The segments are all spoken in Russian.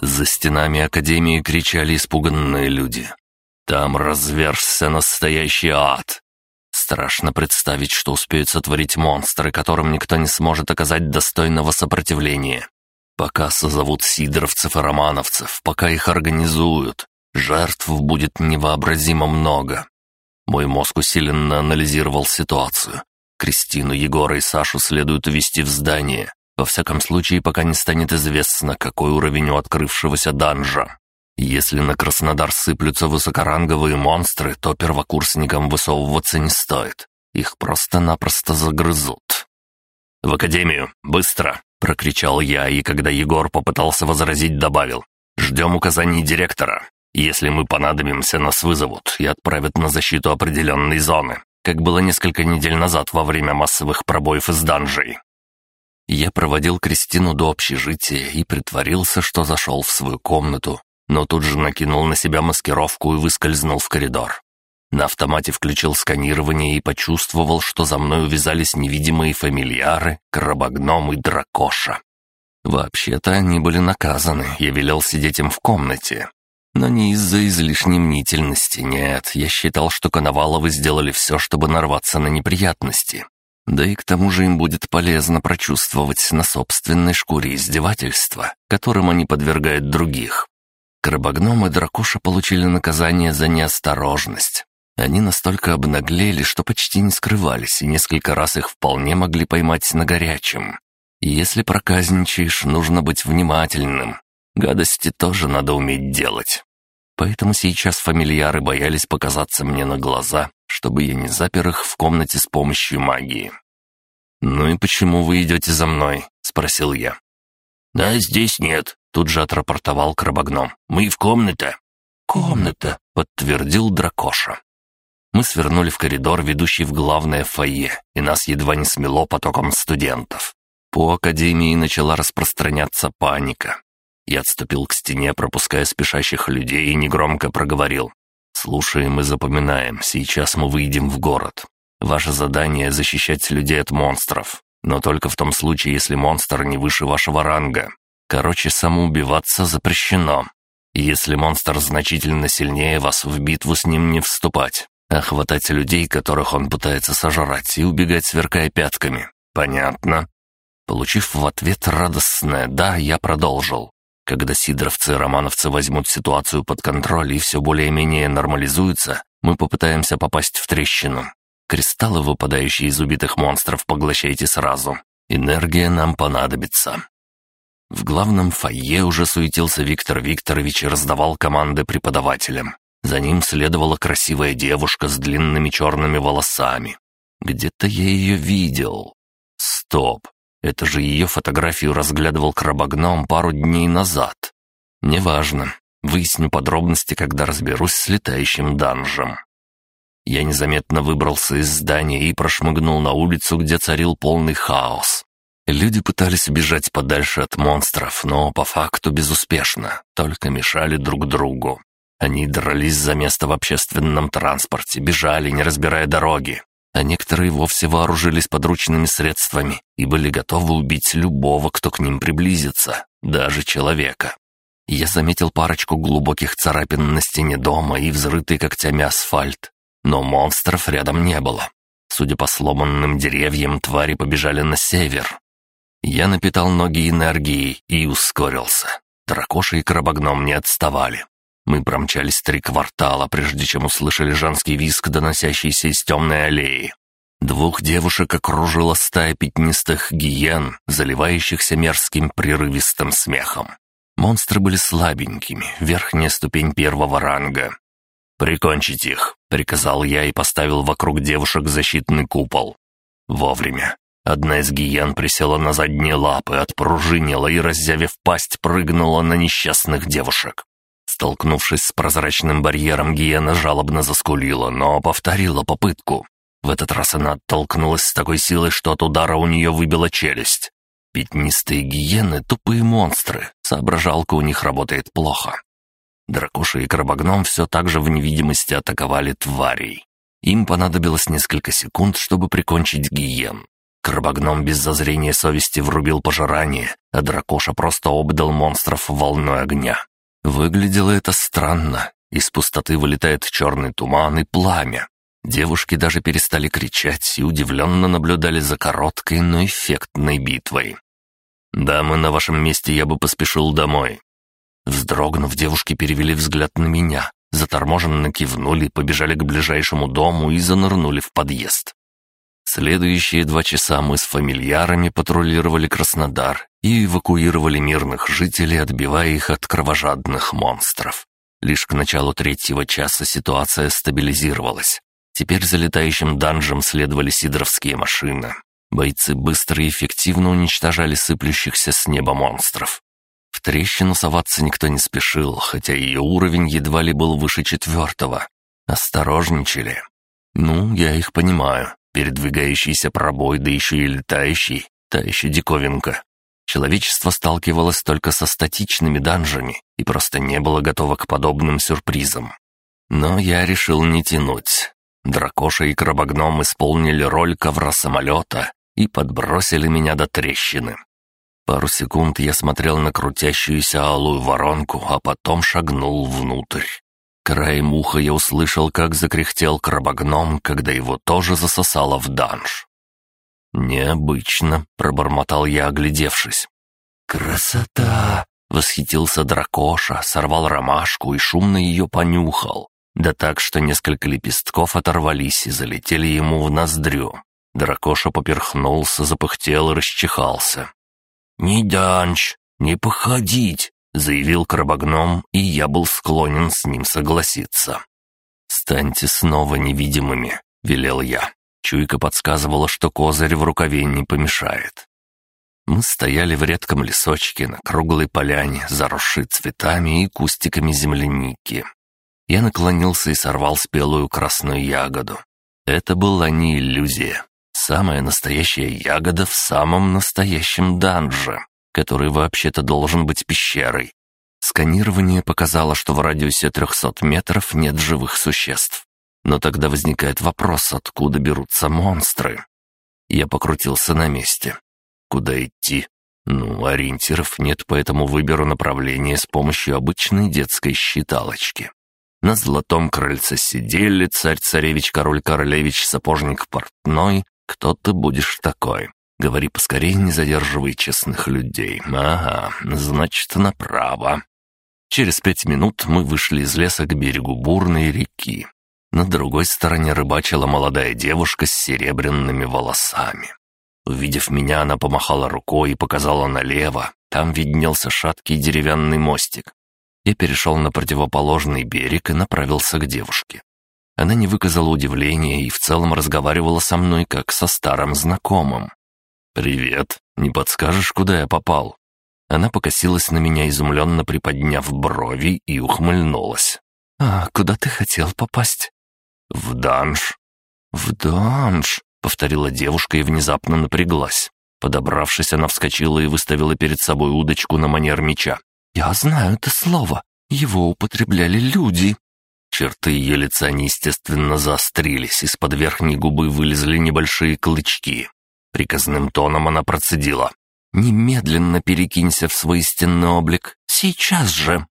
За стенами Академии кричали испуганные люди. «Там разверзся настоящий ад!» Страшно представить, что успеют сотворить монстры, которым никто не сможет оказать достойного сопротивления. Пока созовут сидоровцев и романовцев, пока их организуют, жертв будет невообразимо много. Мой мозг усиленно анализировал ситуацию. Кристину, Егора и Сашу следует увести в здание. Во всяком случае, пока не станет известно, какой уровень у открывшегося данжа. Если на Краснодар сыплются высокоранговые монстры, то первокурсникам высовываться не стоит. Их просто-напросто загрызут. «В академию! Быстро!» — прокричал я, и когда Егор попытался возразить, добавил. «Ждем указаний директора. Если мы понадобимся, нас вызовут и отправят на защиту определенной зоны, как было несколько недель назад во время массовых пробоев из данжей. Я проводил Кристину до общежития и притворился, что зашел в свою комнату, но тут же накинул на себя маскировку и выскользнул в коридор. На автомате включил сканирование и почувствовал, что за мной увязались невидимые фамильяры, крабогном и дракоша. Вообще-то они были наказаны, я велел сидеть им в комнате, но не из-за излишней мнительности, нет. Я считал, что Коноваловы сделали все, чтобы нарваться на неприятности. Да и к тому же им будет полезно прочувствовать на собственной шкуре издевательства, которым они подвергают других. Крабогном и Дракоша получили наказание за неосторожность. Они настолько обнаглели, что почти не скрывались, и несколько раз их вполне могли поймать на горячем. Если проказничаешь, нужно быть внимательным. Гадости тоже надо уметь делать. Поэтому сейчас фамильяры боялись показаться мне на глаза, чтобы я не запер их в комнате с помощью магии. «Ну и почему вы идете за мной?» — спросил я. «Да, здесь нет», — тут же отрапортовал крабогном. «Мы в комнате». «Комната», — подтвердил дракоша. Мы свернули в коридор, ведущий в главное фойе, и нас едва не смело потоком студентов. По академии начала распространяться паника. Я отступил к стене, пропуская спешащих людей, и негромко проговорил. «Слушаем и запоминаем. Сейчас мы выйдем в город. Ваше задание — защищать людей от монстров. Но только в том случае, если монстр не выше вашего ранга. Короче, самоубиваться запрещено. Если монстр значительно сильнее вас, в битву с ним не вступать, а хватать людей, которых он пытается сожрать, и убегать, сверкая пятками. Понятно?» Получив в ответ радостное «да», я продолжил. Когда сидоровцы и романовцы возьмут ситуацию под контроль и все более-менее нормализуется, мы попытаемся попасть в трещину. Кристаллы, выпадающие из убитых монстров, поглощайте сразу. Энергия нам понадобится». В главном фойе уже суетился Виктор Викторович и раздавал команды преподавателям. За ним следовала красивая девушка с длинными черными волосами. Где-то я ее видел. Стоп, это же ее фотографию разглядывал крабогном пару дней назад. Неважно. Выясню подробности, когда разберусь с летающим данжем. Я незаметно выбрался из здания и прошмыгнул на улицу, где царил полный хаос. Люди пытались убежать подальше от монстров, но по факту безуспешно, только мешали друг другу. Они дрались за место в общественном транспорте, бежали, не разбирая дороги а некоторые вовсе вооружились подручными средствами и были готовы убить любого, кто к ним приблизится, даже человека. Я заметил парочку глубоких царапин на стене дома и взрытый когтями асфальт, но монстров рядом не было. Судя по сломанным деревьям, твари побежали на север. Я напитал ноги энергией и ускорился. Дракоша и крабогном не отставали. Мы промчались три квартала, прежде чем услышали женский визг, доносящийся из темной аллеи. Двух девушек окружила стая пятнистых гиен, заливающихся мерзким прерывистым смехом. Монстры были слабенькими, верхняя ступень первого ранга. «Прикончить их», — приказал я и поставил вокруг девушек защитный купол. Вовремя. Одна из гиен присела на задние лапы, отпружинила и, разъявив пасть, прыгнула на несчастных девушек. Столкнувшись с прозрачным барьером, гиена жалобно заскулила, но повторила попытку. В этот раз она оттолкнулась с такой силой, что от удара у нее выбила челюсть. Пятнистые гиены — тупые монстры, соображалка у них работает плохо. Дракоша и крабогном все так же в невидимости атаковали тварей. Им понадобилось несколько секунд, чтобы прикончить гиен. Крабогном без зазрения совести врубил пожирание, а дракоша просто обдал монстров волной огня. Выглядело это странно. Из пустоты вылетает черный туман и пламя. Девушки даже перестали кричать и удивленно наблюдали за короткой, но эффектной битвой. «Дамы, на вашем месте я бы поспешил домой». Вздрогнув, девушки перевели взгляд на меня, заторможенно кивнули, побежали к ближайшему дому и занырнули в подъезд. Следующие два часа мы с фамильярами патрулировали Краснодар и эвакуировали мирных жителей, отбивая их от кровожадных монстров. Лишь к началу третьего часа ситуация стабилизировалась. Теперь за летающим данжем следовали сидоровские машины. Бойцы быстро и эффективно уничтожали сыплющихся с неба монстров. В трещину соваться никто не спешил, хотя ее уровень едва ли был выше четвертого. Осторожничали. Ну, я их понимаю. Передвигающийся пробой, да еще и летающий, та еще диковинка. Человечество сталкивалось только со статичными данжами и просто не было готово к подобным сюрпризам. Но я решил не тянуть. Дракоша и крабогном исполнили роль ковра-самолета и подбросили меня до трещины. Пару секунд я смотрел на крутящуюся алую воронку, а потом шагнул внутрь. Краем уха я услышал, как закряхтел крабогном, когда его тоже засосало в данж. «Необычно», — пробормотал я, оглядевшись. «Красота!» — восхитился дракоша, сорвал ромашку и шумно ее понюхал. Да так, что несколько лепестков оторвались и залетели ему в ноздрю. Дракоша поперхнулся, запыхтел и расчихался. «Не данж, не походить!» — заявил крабогном, и я был склонен с ним согласиться. «Станьте снова невидимыми», — велел я. Чуйка подсказывала, что козырь в рукаве не помешает. Мы стояли в редком лесочке на круглой поляне, заросшей цветами и кустиками земляники. Я наклонился и сорвал спелую красную ягоду. Это была не иллюзия. Самая настоящая ягода в самом настоящем данже который вообще-то должен быть пещерой. Сканирование показало, что в радиусе 300 метров нет живых существ. Но тогда возникает вопрос, откуда берутся монстры. Я покрутился на месте. Куда идти? Ну, ориентиров нет, поэтому выберу направление с помощью обычной детской считалочки. На золотом крыльце сидели царь-царевич, король-королевич, сапожник-портной. Кто ты будешь такой? Говори поскорее, не задерживай честных людей. Ага, значит, направо. Через пять минут мы вышли из леса к берегу бурной реки. На другой стороне рыбачила молодая девушка с серебряными волосами. Увидев меня, она помахала рукой и показала налево. Там виднелся шаткий деревянный мостик. Я перешел на противоположный берег и направился к девушке. Она не выказала удивления и в целом разговаривала со мной как со старым знакомым. «Привет. Не подскажешь, куда я попал?» Она покосилась на меня, изумленно приподняв брови, и ухмыльнулась. «А куда ты хотел попасть?» «В данж». «В данж», — повторила девушка и внезапно напряглась. Подобравшись, она вскочила и выставила перед собой удочку на манер меча. «Я знаю это слово. Его употребляли люди». Черты ее лица неестественно заострились, из-под верхней губы вылезли небольшие клычки. Приказным тоном она процедила. «Немедленно перекинься в свой истинный облик. Сейчас же!»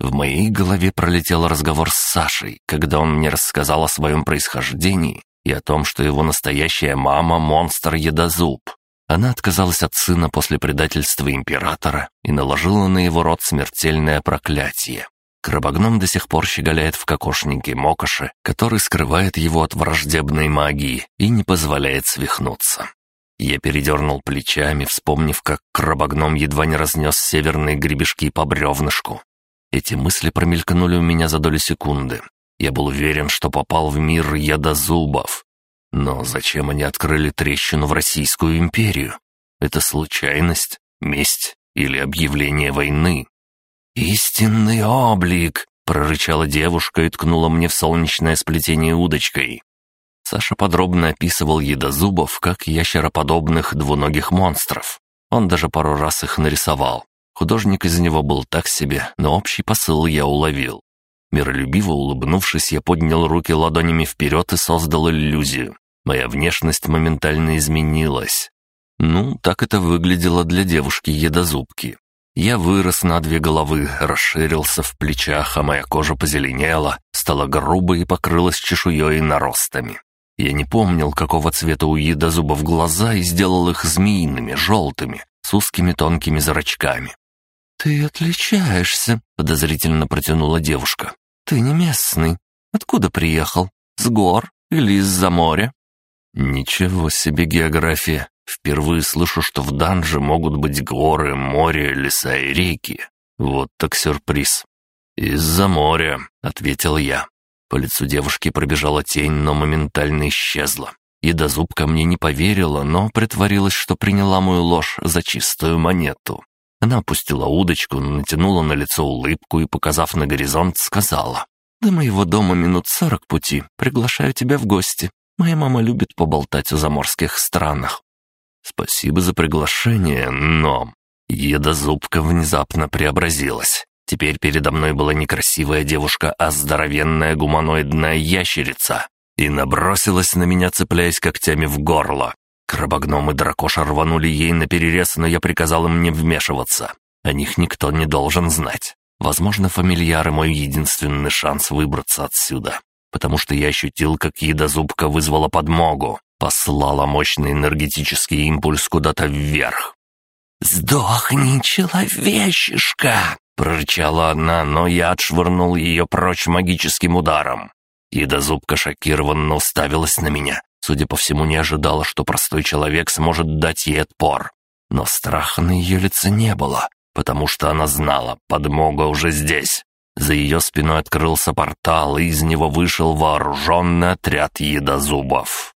В моей голове пролетел разговор с Сашей, когда он мне рассказал о своем происхождении и о том, что его настоящая мама — монстр-едозуб. Она отказалась от сына после предательства императора и наложила на его род смертельное проклятие. Крабогном до сих пор щеголяет в кокошнике Мокоши, который скрывает его от враждебной магии и не позволяет свихнуться. Я передернул плечами, вспомнив, как крабогном едва не разнес северные гребешки по бревнышку. Эти мысли промелькнули у меня за долю секунды. Я был уверен, что попал в мир ядозубов. Но зачем они открыли трещину в Российскую империю? Это случайность, месть или объявление войны? «Истинный облик!» — прорычала девушка и ткнула мне в солнечное сплетение удочкой. Саша подробно описывал едозубов как ящероподобных двуногих монстров. Он даже пару раз их нарисовал. Художник из него был так себе, но общий посыл я уловил. Миролюбиво улыбнувшись, я поднял руки ладонями вперед и создал иллюзию. Моя внешность моментально изменилась. Ну, так это выглядело для девушки-едозубки. Я вырос на две головы, расширился в плечах, а моя кожа позеленела, стала грубой и покрылась чешуей и наростами. Я не помнил, какого цвета у едозубов глаза, и сделал их змеиными, желтыми, с узкими тонкими зрачками. «Ты отличаешься», — подозрительно протянула девушка. «Ты не местный. Откуда приехал? С гор или из-за моря?» «Ничего себе география. Впервые слышу, что в данже могут быть горы, море, леса и реки. Вот так сюрприз». «Из-за моря», — ответил я. По лицу девушки пробежала тень, но моментально исчезла. Едозубка мне не поверила, но притворилась, что приняла мою ложь за чистую монету. Она опустила удочку, натянула на лицо улыбку и, показав на горизонт, сказала. «До моего дома минут сорок пути. Приглашаю тебя в гости. Моя мама любит поболтать о заморских странах». «Спасибо за приглашение, но...» Едозубка внезапно преобразилась. Теперь передо мной была не красивая девушка, а здоровенная гуманоидная ящерица. И набросилась на меня, цепляясь когтями в горло. Крабогном и дракоша рванули ей на перерез, но я приказал им не вмешиваться. О них никто не должен знать. Возможно, фамильяры — мой единственный шанс выбраться отсюда. Потому что я ощутил, как едозубка вызвала подмогу, послала мощный энергетический импульс куда-то вверх. «Сдохни, человечишка!» Прорычала она, но я отшвырнул ее прочь магическим ударом. Едозубка шокированно уставилась на меня. Судя по всему, не ожидала, что простой человек сможет дать ей отпор. Но страха на ее лице не было, потому что она знала, подмога уже здесь. За ее спиной открылся портал, и из него вышел вооруженный отряд едозубов.